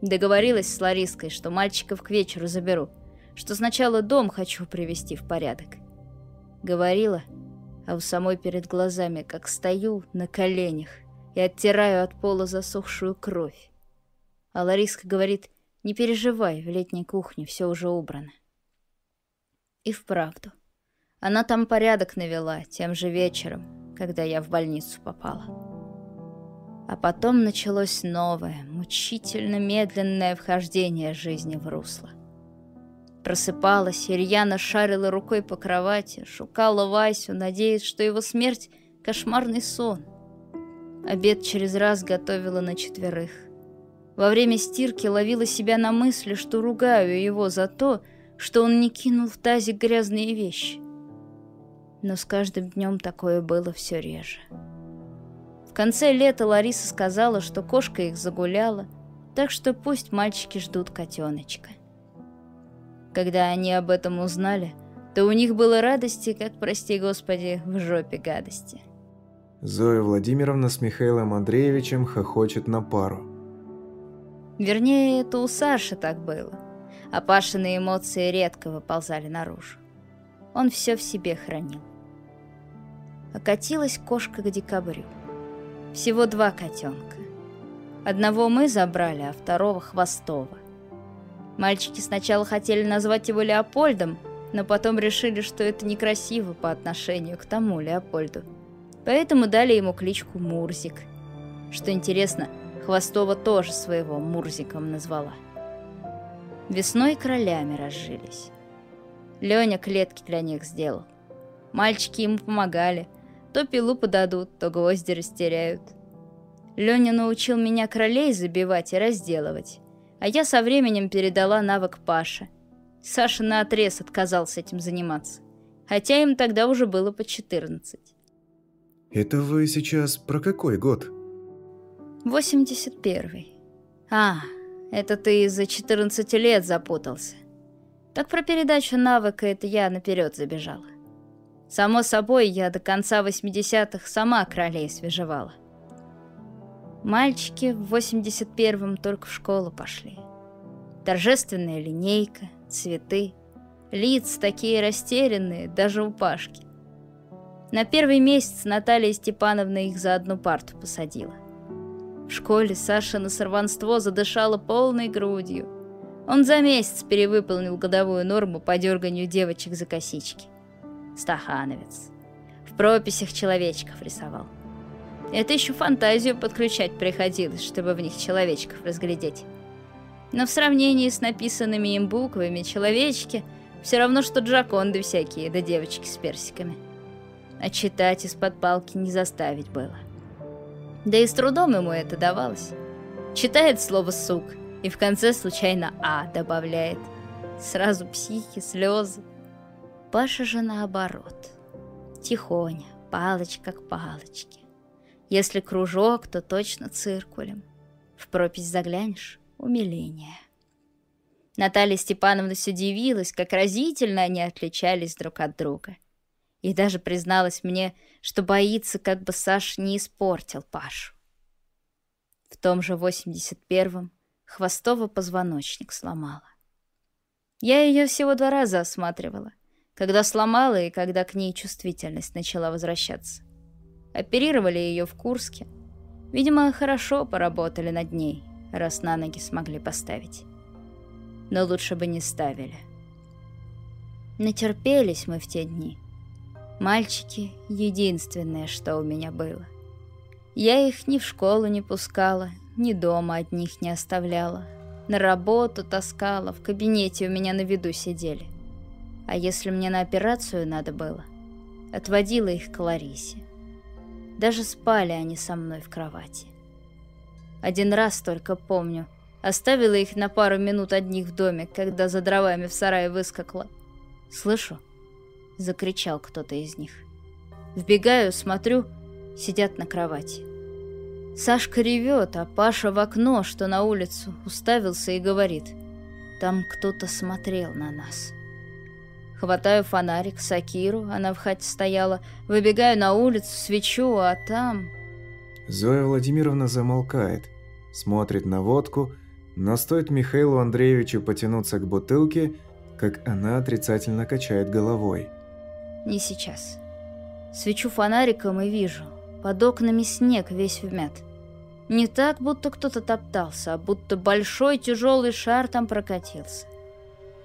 Договорилась с Лариской, что мальчиков к вечеру заберу, что сначала дом хочу привести в порядок. Говорила, а у самой перед глазами, как стою на коленях и оттираю от пола засохшую кровь. А Лариска говорит, не переживай, в летней кухне все уже убрано. И вправду. Она там порядок навела тем же вечером, когда я в больницу попала. А потом началось новое, мучительно медленное вхождение жизни в русло. Просыпалась, Ирьяна шарила рукой по кровати, шукала Васю, надеясь, что его смерть — кошмарный сон. Обед через раз готовила на четверых. Во время стирки ловила себя на мысли, что ругаю его за то, что он не кинул в тазик грязные вещи но с каждым днем такое было все реже. В конце лета Лариса сказала, что кошка их загуляла, Так что пусть мальчики ждут котеночка. Когда они об этом узнали, то у них было радости, как, прости господи, в жопе гадости. Зоя Владимировна с Михаилом Андреевичем хохочет на пару. Вернее, это у Саши так было, а Пашины эмоции редко выползали наружу. Он все в себе хранил. Окатилась кошка к декабрю. Всего два котенка. Одного мы забрали, а второго Хвостова. Мальчики сначала хотели назвать его Леопольдом, но потом решили, что это некрасиво по отношению к тому Леопольду. Поэтому дали ему кличку Мурзик. Что интересно, Хвостова тоже своего Мурзиком назвала. Весной кролями разжились. Леня клетки для них сделал. Мальчики ему помогали. То пилу подадут, то гвозди растеряют. Леня научил меня кролей забивать и разделывать, а я со временем передала навык Паше. Саша наотрез отказался этим заниматься, хотя им тогда уже было по 14. Это вы сейчас про какой год? 81. А, это ты из-за 14 лет запутался. Так про передачу навыка это я наперед забежала. Само собой, я до конца 80-х сама кролей свежевала. Мальчики в 81-м только в школу пошли. Торжественная линейка, цветы, лица такие растерянные, даже у Пашки. На первый месяц Наталья Степановна их за одну парту посадила. В школе Саша на сорванство задышала полной грудью. Он за месяц перевыполнил годовую норму по дерганию девочек за косички. Стахановец. В прописях человечков рисовал. Это еще фантазию подключать приходилось, чтобы в них человечков разглядеть. Но в сравнении с написанными им буквами человечки все равно, что джаконды всякие, да девочки с персиками. А читать из-под палки не заставить было. Да и с трудом ему это давалось. Читает слово «сук» и в конце случайно «а» добавляет. Сразу психи, слезы. Паша же наоборот. Тихоня, палочка к палочке. Если кружок, то точно циркулем. В пропись заглянешь — умиление. Наталья Степановна все дивилась, как разительно они отличались друг от друга. И даже призналась мне, что боится, как бы Саш не испортил Пашу. В том же 81-м Хвостова позвоночник сломала. Я ее всего два раза осматривала, когда сломала и когда к ней чувствительность начала возвращаться. Оперировали ее в Курске. Видимо, хорошо поработали над ней, раз на ноги смогли поставить. Но лучше бы не ставили. Натерпелись мы в те дни. Мальчики — единственное, что у меня было. Я их ни в школу не пускала, ни дома одних не оставляла. На работу таскала, в кабинете у меня на виду сидели. А если мне на операцию надо было, отводила их к Ларисе. Даже спали они со мной в кровати. Один раз только помню, оставила их на пару минут одних в доме, когда за дровами в сарае выскакла. «Слышу!» — закричал кто-то из них. Вбегаю, смотрю, сидят на кровати. Сашка ревет, а Паша в окно, что на улицу, уставился и говорит. Там кто-то смотрел на нас. Хватаю фонарик, Сакиру, она в хате стояла, выбегаю на улицу, свечу, а там... Зоя Владимировна замолкает, смотрит на водку, но стоит Михаилу Андреевичу потянуться к бутылке, как она отрицательно качает головой. Не сейчас. Свечу фонариком и вижу. Под окнами снег весь вмят. Не так, будто кто-то топтался, а будто большой тяжелый шар там прокатился.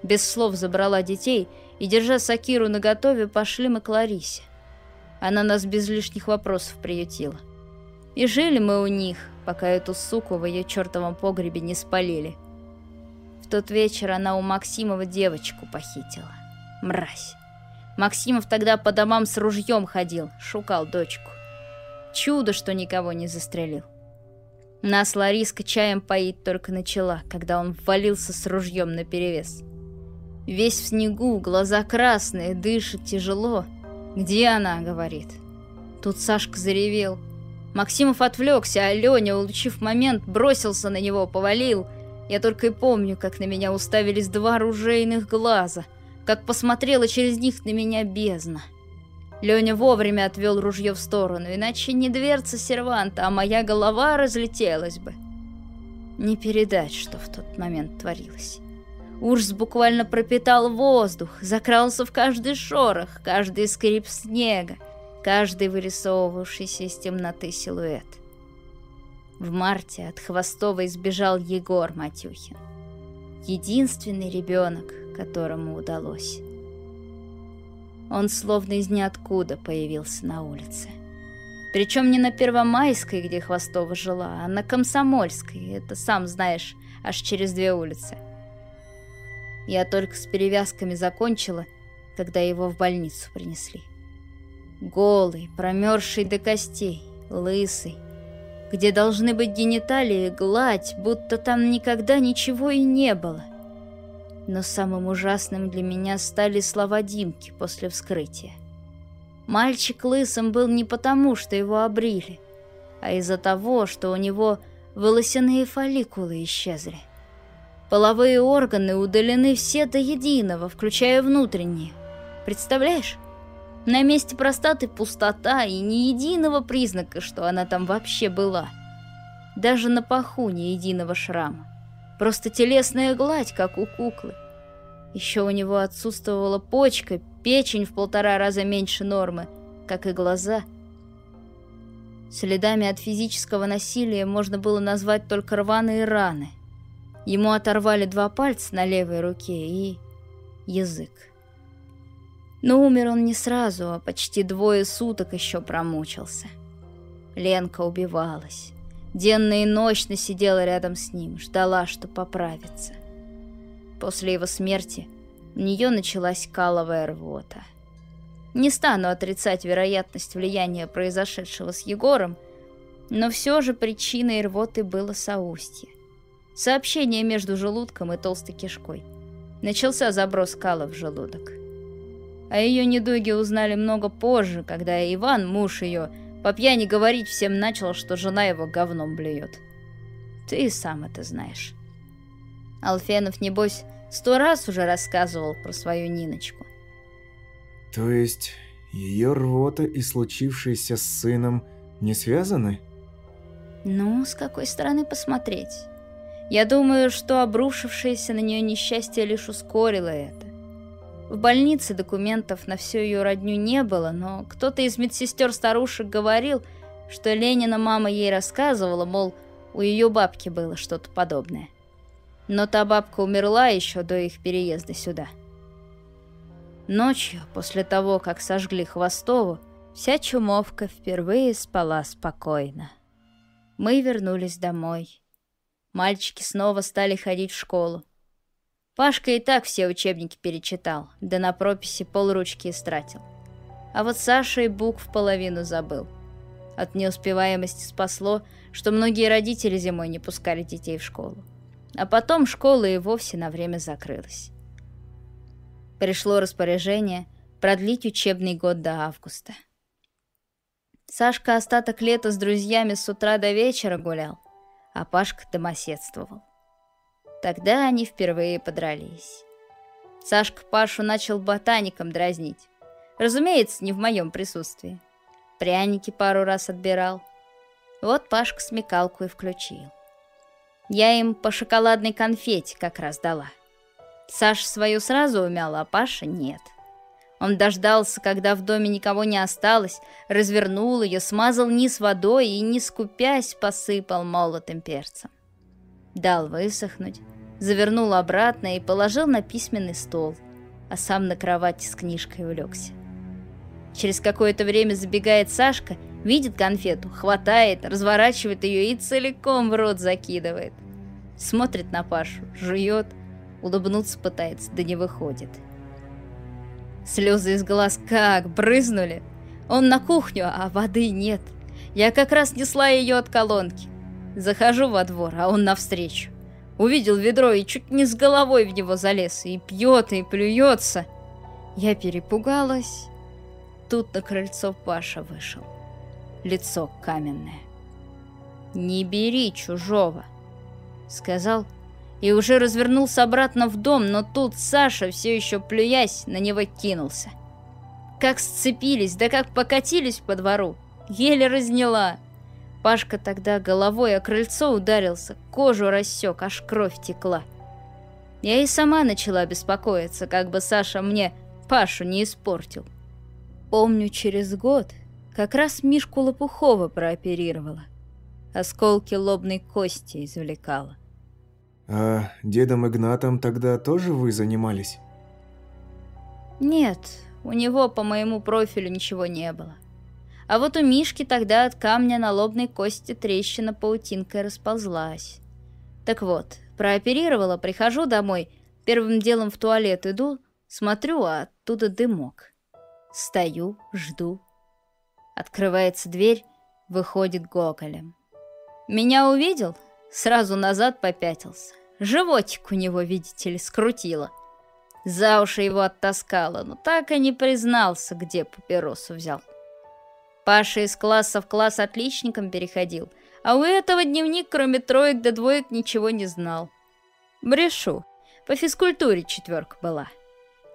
Без слов забрала детей и, держа Сакиру наготове, пошли мы к Ларисе. Она нас без лишних вопросов приютила. И жили мы у них, пока эту суку в ее чертовом погребе не спалили. В тот вечер она у Максимова девочку похитила. Мразь. Максимов тогда по домам с ружьем ходил, шукал дочку. Чудо, что никого не застрелил. Нас Лариска чаем поить только начала, когда он ввалился с ружьем наперевес. Весь в снегу, глаза красные, дышит тяжело. «Где она?» — говорит. Тут Сашка заревел. Максимов отвлекся, а Леня, улучив момент, бросился на него, повалил. Я только и помню, как на меня уставились два ружейных глаза, как посмотрела через них на меня бездна. Леня вовремя отвел ружье в сторону, иначе не дверца серванта, а моя голова разлетелась бы. Не передать, что в тот момент творилось. Ужас буквально пропитал воздух, закрался в каждый шорох, каждый скрип снега, каждый вырисовывавшийся из темноты силуэт. В марте от Хвостова избежал Егор Матюхин. Единственный ребенок, которому удалось. Он словно из ниоткуда появился на улице. Причем не на Первомайской, где Хвостова жила, а на Комсомольской. Это сам знаешь, аж через две улицы. Я только с перевязками закончила, когда его в больницу принесли. Голый, промерзший до костей, лысый, где должны быть гениталии, гладь, будто там никогда ничего и не было. Но самым ужасным для меня стали слова Димки после вскрытия. Мальчик лысым был не потому, что его обрили, а из-за того, что у него волосяные фолликулы исчезли. Половые органы удалены все до единого, включая внутренние. Представляешь? На месте простаты пустота и ни единого признака, что она там вообще была. Даже на паху ни единого шрама. Просто телесная гладь, как у куклы. Еще у него отсутствовала почка, печень в полтора раза меньше нормы, как и глаза. Следами от физического насилия можно было назвать только рваные раны. Ему оторвали два пальца на левой руке и язык. Но умер он не сразу, а почти двое суток еще промучился. Ленка убивалась. Денно и ночно сидела рядом с ним, ждала, что поправится. После его смерти у нее началась каловая рвота. Не стану отрицать вероятность влияния произошедшего с Егором, но все же причиной рвоты было соустье. Сообщение между желудком и толстой кишкой. Начался заброс кала в желудок. О ее недуге узнали много позже, когда Иван, муж ее, по пьяни говорить всем начал, что жена его говном блюет. Ты и сам это знаешь. Алфенов, небось, сто раз уже рассказывал про свою Ниночку. То есть ее рвота и случившееся с сыном не связаны? Ну, с какой стороны посмотреть? Я думаю, что обрушившееся на нее несчастье лишь ускорило это. В больнице документов на всю ее родню не было, но кто-то из медсестер-старушек говорил, что Ленина мама ей рассказывала, мол, у ее бабки было что-то подобное. Но та бабка умерла еще до их переезда сюда. Ночью, после того, как сожгли Хвостову, вся чумовка впервые спала спокойно. Мы вернулись домой. Мальчики снова стали ходить в школу. Пашка и так все учебники перечитал, да на прописи полручки истратил. А вот Саша и букв половину забыл. От неуспеваемости спасло, что многие родители зимой не пускали детей в школу. А потом школа и вовсе на время закрылась. Пришло распоряжение продлить учебный год до августа. Сашка остаток лета с друзьями с утра до вечера гулял, а Пашка домоседствовал. Тогда они впервые подрались. Сашка Пашу начал ботаником дразнить. Разумеется, не в моем присутствии. Пряники пару раз отбирал. Вот Пашка смекалку и включил. Я им по шоколадной конфете как раз дала. Саша свою сразу умяла, а Паша нет. Он дождался, когда в доме никого не осталось, развернул ее, смазал низ водой и, не скупясь, посыпал молотым перцем дал высохнуть, завернул обратно и положил на письменный стол, а сам на кровати с книжкой улегся. Через какое-то время забегает Сашка, видит конфету, хватает, разворачивает ее и целиком в рот закидывает. Смотрит на Пашу, жует, улыбнуться пытается, да не выходит. Слезы из глаз как брызнули. Он на кухню, а воды нет. Я как раз несла ее от колонки. Захожу во двор, а он навстречу. Увидел ведро и чуть не с головой в него залез, и пьет, и плюется. Я перепугалась. Тут на крыльцо Паша вышел. Лицо каменное. «Не бери чужого», — сказал, и уже развернулся обратно в дом, но тут Саша, все еще плюясь, на него кинулся. Как сцепились, да как покатились по двору, еле разняла. Пашка тогда головой о крыльцо ударился, кожу рассек, аж кровь текла. Я и сама начала беспокоиться, как бы Саша мне Пашу не испортил. Помню, через год как раз Мишку Лопухова прооперировала. Осколки лобной кости извлекала. А дедом Игнатом тогда тоже вы занимались? Нет, у него по моему профилю ничего не было. А вот у Мишки тогда от камня на лобной кости трещина паутинкой расползлась. Так вот, прооперировала, прихожу домой, первым делом в туалет иду, смотрю, а оттуда дымок. Стою, жду. Открывается дверь, выходит Гоголем. Меня увидел, сразу назад попятился. Животик у него, видите ли, скрутило. За уши его оттаскало, но так и не признался, где папиросу взял. Паша из класса в класс отличником переходил, а у этого дневник, кроме троек до двоек, ничего не знал. Брешу. По физкультуре четверка была.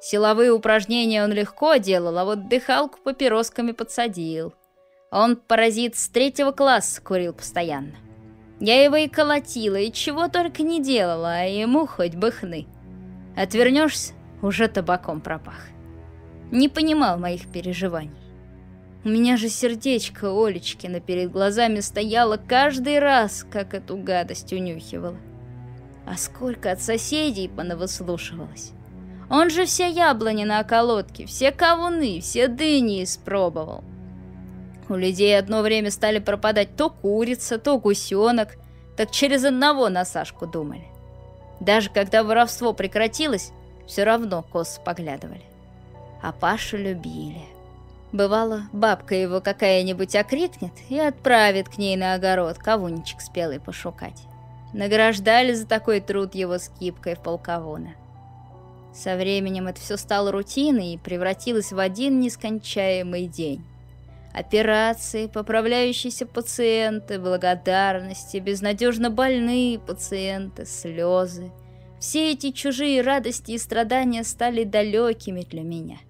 Силовые упражнения он легко делал, а вот дыхалку папиросками подсадил. Он, паразит, с третьего класса курил постоянно. Я его и колотила, и чего только не делала, а ему хоть бы хны. Отвернешься, уже табаком пропах. Не понимал моих переживаний. У меня же сердечко Олечкина перед глазами стояло каждый раз, как эту гадость унюхивала. А сколько от соседей понавыслушивалось. Он же все яблони на околотке, все кавуны, все дыни испробовал. У людей одно время стали пропадать то курица, то гусенок, так через одного на Сашку думали. Даже когда воровство прекратилось, все равно кос поглядывали. А Пашу любили. Бывало, бабка его какая-нибудь окрикнет и отправит к ней на огород кавунчик спелый пошукать. Награждали за такой труд его скипкой в полковона. Со временем это все стало рутиной и превратилось в один нескончаемый день. Операции, поправляющиеся пациенты, благодарности, безнадежно больные пациенты, слезы. Все эти чужие радости и страдания стали далекими для меня –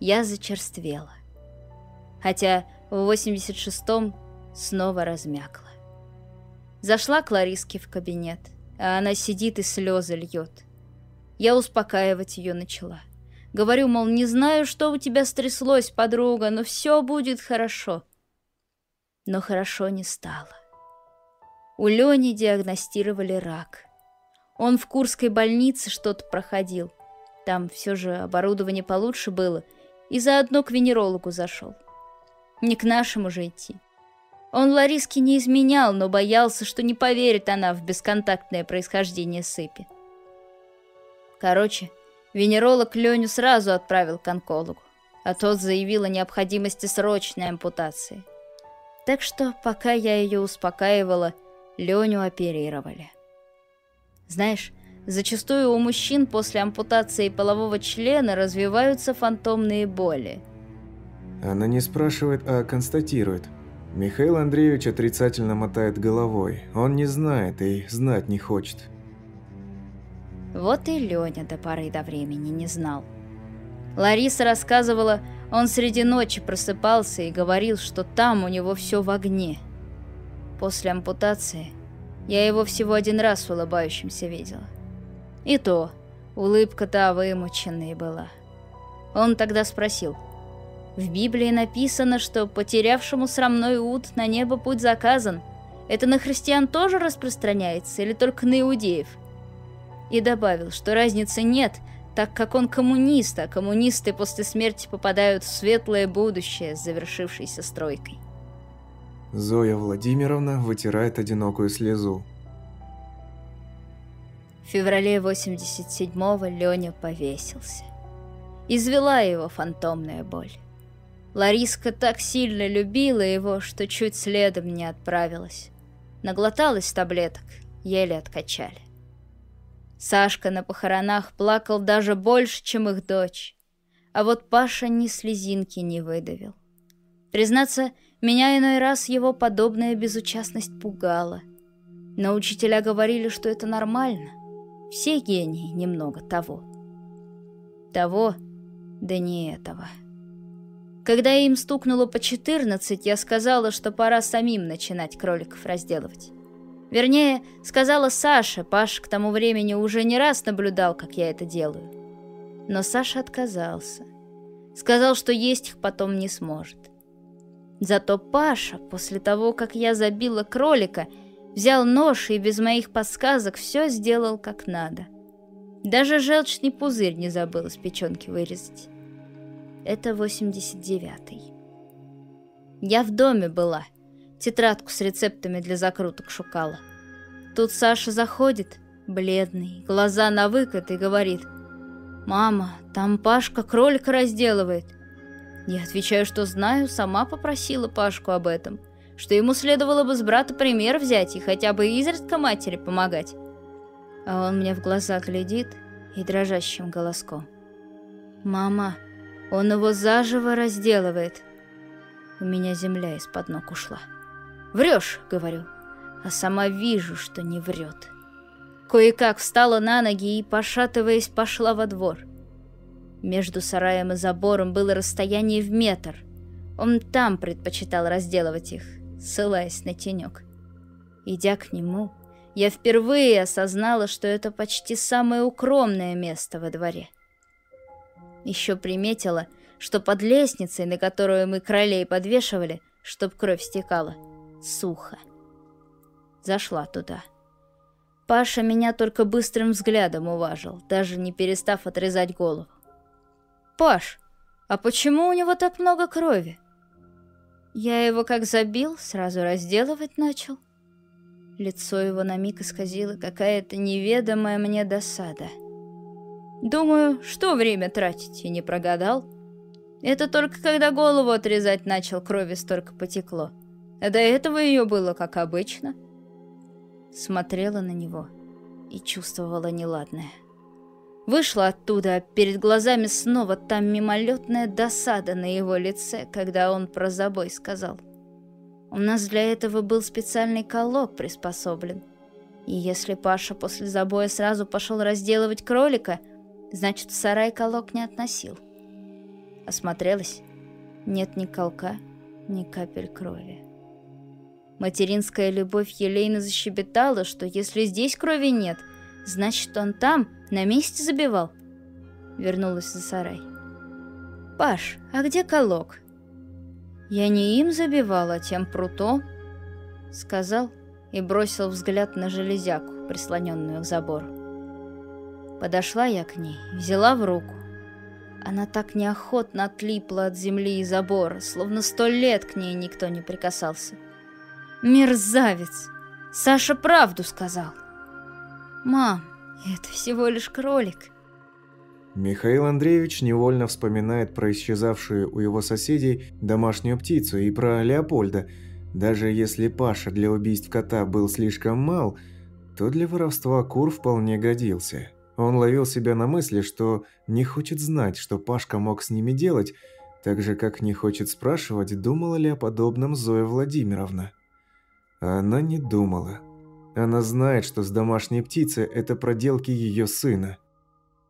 я зачерствела. Хотя в 86-м снова размякла. Зашла к Лариске в кабинет, а она сидит и слезы льет. Я успокаивать ее начала. Говорю, мол, не знаю, что у тебя стряслось, подруга, но все будет хорошо. Но хорошо не стало. У Лени диагностировали рак. Он в Курской больнице что-то проходил. Там все же оборудование получше было — и заодно к венерологу зашел. Не к нашему же идти. Он Лариске не изменял, но боялся, что не поверит она в бесконтактное происхождение сыпи. Короче, венеролог Леню сразу отправил к онкологу, а тот заявил о необходимости срочной ампутации. Так что, пока я ее успокаивала, Леню оперировали. Знаешь, Зачастую у мужчин после ампутации полового члена развиваются фантомные боли. Она не спрашивает, а констатирует. Михаил Андреевич отрицательно мотает головой. Он не знает и знать не хочет. Вот и Леня до поры до времени не знал. Лариса рассказывала, он среди ночи просыпался и говорил, что там у него все в огне. После ампутации я его всего один раз улыбающимся видела. И то, улыбка-то вымученная была. Он тогда спросил. В Библии написано, что потерявшему срамной уд на небо путь заказан. Это на христиан тоже распространяется или только на иудеев? И добавил, что разницы нет, так как он коммунист, а коммунисты после смерти попадают в светлое будущее с завершившейся стройкой. Зоя Владимировна вытирает одинокую слезу. В феврале 87-го Леня повесился. Извела его фантомная боль. Лариска так сильно любила его, что чуть следом не отправилась. Наглоталась таблеток, еле откачали. Сашка на похоронах плакал даже больше, чем их дочь. А вот Паша ни слезинки не выдавил. Признаться, Меня иной раз его подобная безучастность пугала. Но учителя говорили, что это нормально. Все гении немного того. Того, да не этого. Когда им стукнуло по 14, я сказала, что пора самим начинать кроликов разделывать. Вернее, сказала Саша, Паш к тому времени уже не раз наблюдал, как я это делаю. Но Саша отказался. Сказал, что есть их потом не сможет. Зато Паша, после того, как я забила кролика, взял нож и без моих подсказок все сделал как надо. Даже желчный пузырь не забыл из печенки вырезать. Это 89-й. Я в доме была — Тетрадку с рецептами для закруток шукала. Тут Саша заходит, бледный, глаза на выкат и говорит. «Мама, там Пашка кролика разделывает». Я отвечаю, что знаю, сама попросила Пашку об этом, что ему следовало бы с брата пример взять и хотя бы изредка матери помогать. А он мне в глаза глядит и дрожащим голоском. «Мама, он его заживо разделывает». У меня земля из-под ног ушла. «Врешь», — говорю, а сама вижу, что не врет. Кое-как встала на ноги и, пошатываясь, пошла во двор. Между сараем и забором было расстояние в метр. Он там предпочитал разделывать их, ссылаясь на тенек. Идя к нему, я впервые осознала, что это почти самое укромное место во дворе. Еще приметила, что под лестницей, на которую мы кролей подвешивали, чтоб кровь стекала, — сухо. Зашла туда. Паша меня только быстрым взглядом уважил, даже не перестав отрезать голову. «Паш, а почему у него так много крови?» Я его как забил, сразу разделывать начал. Лицо его на миг исказило какая-то неведомая мне досада. Думаю, что время тратить, и не прогадал. Это только когда голову отрезать начал, крови столько потекло. До этого ее было как обычно. Смотрела на него и чувствовала неладное. Вышла оттуда, а перед глазами снова там мимолетная досада на его лице, когда он про забой сказал. У нас для этого был специальный колок приспособлен. И если Паша после забоя сразу пошел разделывать кролика, значит, в сарай колок не относил. Осмотрелась. Нет ни колка, ни капель крови. Материнская любовь Елейна защебетала, что если здесь крови нет, значит, он там, на месте забивал. Вернулась за сарай. «Паш, а где колок?» «Я не им забивал, а тем прутом», — сказал и бросил взгляд на железяку, прислоненную к забору. Подошла я к ней, взяла в руку. Она так неохотно отлипла от земли и забора, словно сто лет к ней никто не прикасался. Мерзавец! Саша правду сказал. Мам, это всего лишь кролик. Михаил Андреевич невольно вспоминает про исчезавшую у его соседей домашнюю птицу и про Леопольда. Даже если Паша для убийств кота был слишком мал, то для воровства кур вполне годился. Он ловил себя на мысли, что не хочет знать, что Пашка мог с ними делать, так же, как не хочет спрашивать, думала ли о подобном Зоя Владимировна. Она не думала. Она знает, что с домашней птицей это проделки ее сына.